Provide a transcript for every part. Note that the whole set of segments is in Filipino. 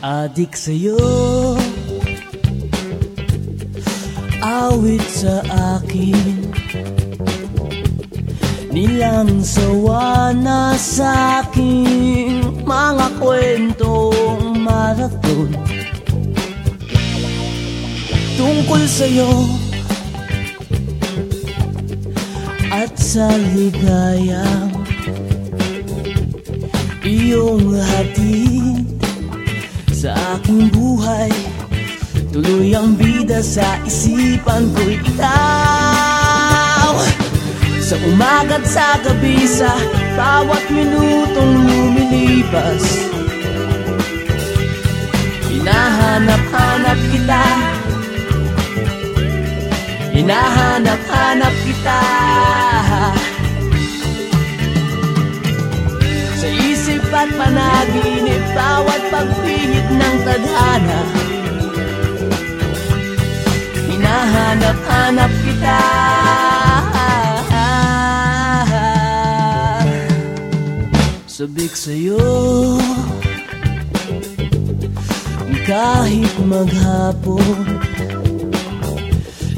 Adik sa'yo Awit sa akin. Nilang sawa na sa aking Mga kwentong marathon. Tungkol sa'yo At sa ligayang Iyong hatid sa aking buhay. Tuloy ang bida sa isipan ko ikaw. Sa umaga't sa gabi sa bawat minutong lumilipas Hinahanap-hanap kita. Hinahanap-hanap kita tadhana Hinahanap-hanap kita. Sabik sa'yo. Kahit maghapon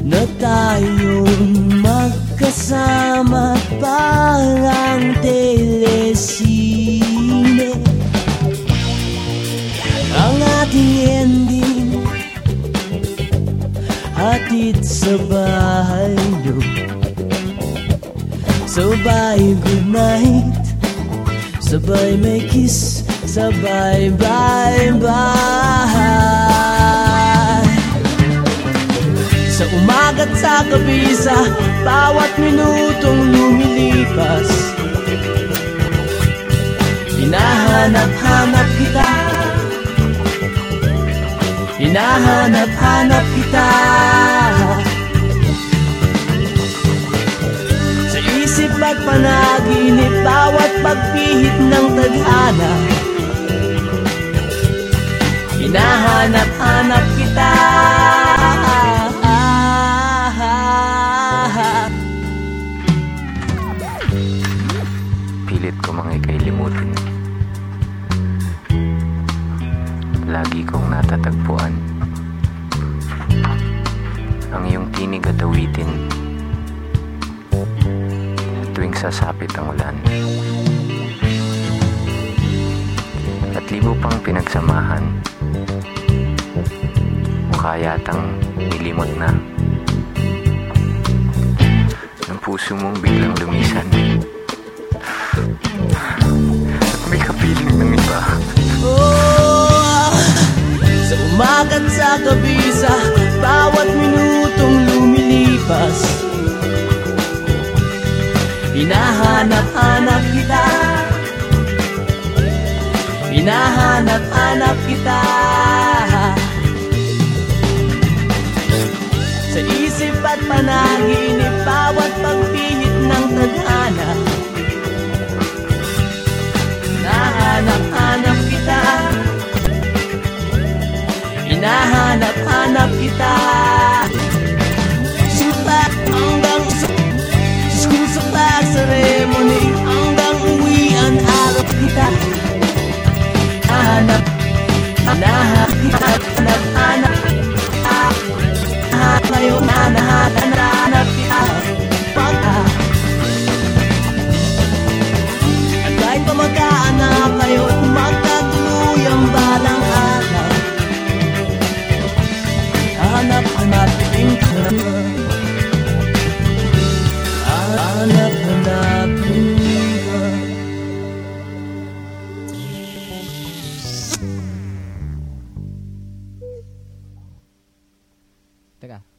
Na tayong magkasama Parang telesine Hatid sa bahay nyo Sabay good night Sabay may kiss Sabay bye bye Sa umaga't sa gabi sa Bawat minutong lumilipas. Hinahanap-hanap kita Hinahanap-hanap kita. Sa isip at panaginip Bawat pagpihit ng tadhana Hinahanap-hanap kita. Pilit ko mga ikay limutin Lagi kong natatagpuan. Ang iyong tinig at awitin. Tuwing sasapit ang ulan. At libo pang pinagsamahan. Mukha yatang nilimot na. Ng puso mong biglang lumisan umaga't sa bawat minutong lumilipas. Hinahanap-hanap kita. Hinahanap-hanap kita. Sa isip at panaginip Bawat pagpihit ng tadhana. Hinahanap-hanap Hinahanap-hanap kita. Supa hanggang sa Kung sa ceremony Hanggang uwi alap kita. Venga.